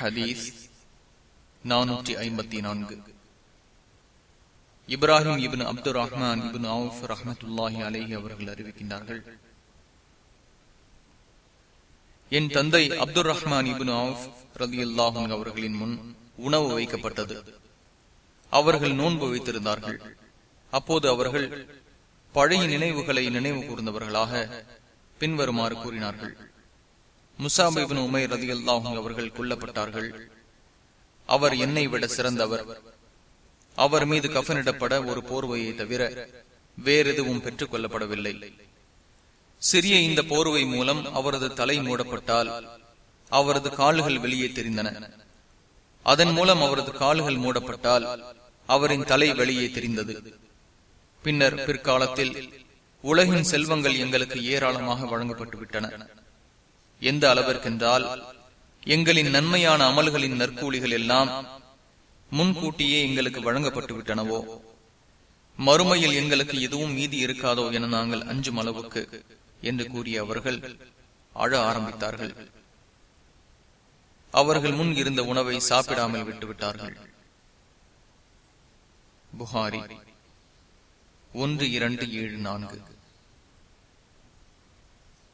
ஹதீஸ் நானூற்றி ஐம்பத்தி நான்கு. Ibrahim ibn Abdul Rahman ibn Awf ரஹமத்துல்லாஹி அலேஹி அவர்கள் அறிவிக்கின்றார்கள். என் தந்தை அப்துல் ரஹ்மான் இபின் அவுஃப் ரதி அல்லாஹன் அவர்களின் முன் உணவு வைக்கப்பட்டது. அவர்கள் நோன்பு வைத்திருந்தார்கள். அப்போது அவர்கள் பழைய நினைவுகளை நினைவு கூர்ந்தவர்களாக பின்வருமாறு கூறினார்கள். முசாபிபின் உமை ரதி அல்லாஹும் அவர்கள் கொல்லப்பட்டார்கள். அவர் என்னை விட சிறந்தவர். அவர் மீது கஃனிடப்பட ஒரு போர்வையை தவிர வேறெதுவும் பெற்றுக் கொள்ளப்படவில்லை. சிறிய இந்த போர்வை மூலம் அவரது தலை மூடப்பட்டால் அவரது கால்கள் வெளியே தெரிந்தன. அதன் மூலம் அவரது கால்கள் மூடப்பட்டால் அவரின் தலை வெளியே தெரிந்தது. பின்னர் பிற்காலத்தில் உலகின் செல்வங்கள் எங்களுக்கு ஏராளமாக வழங்கப்பட்டு விட்டன எந்த அளவிற்கென்றால் எங்களின் நன்மையான அமல்களின் நற்கூலிகள் எல்லாம் முன்கூட்டியே எங்களுக்கு வழங்கப்பட்டு விட்டனவோ மறுமையில் எங்களுக்கு எதுவும் மீதி இருக்காதோ என நாங்கள் அஞ்சும் அளவுக்கு என்று கூறிய அவர்கள் அழ ஆரம்பித்தார்கள். அவர்கள் முன் இருந்த உணவை சாப்பிடாமல் விட்டுவிட்டார்கள். புகாரி ஒன்று இரண்டு ஏழு நான்கு.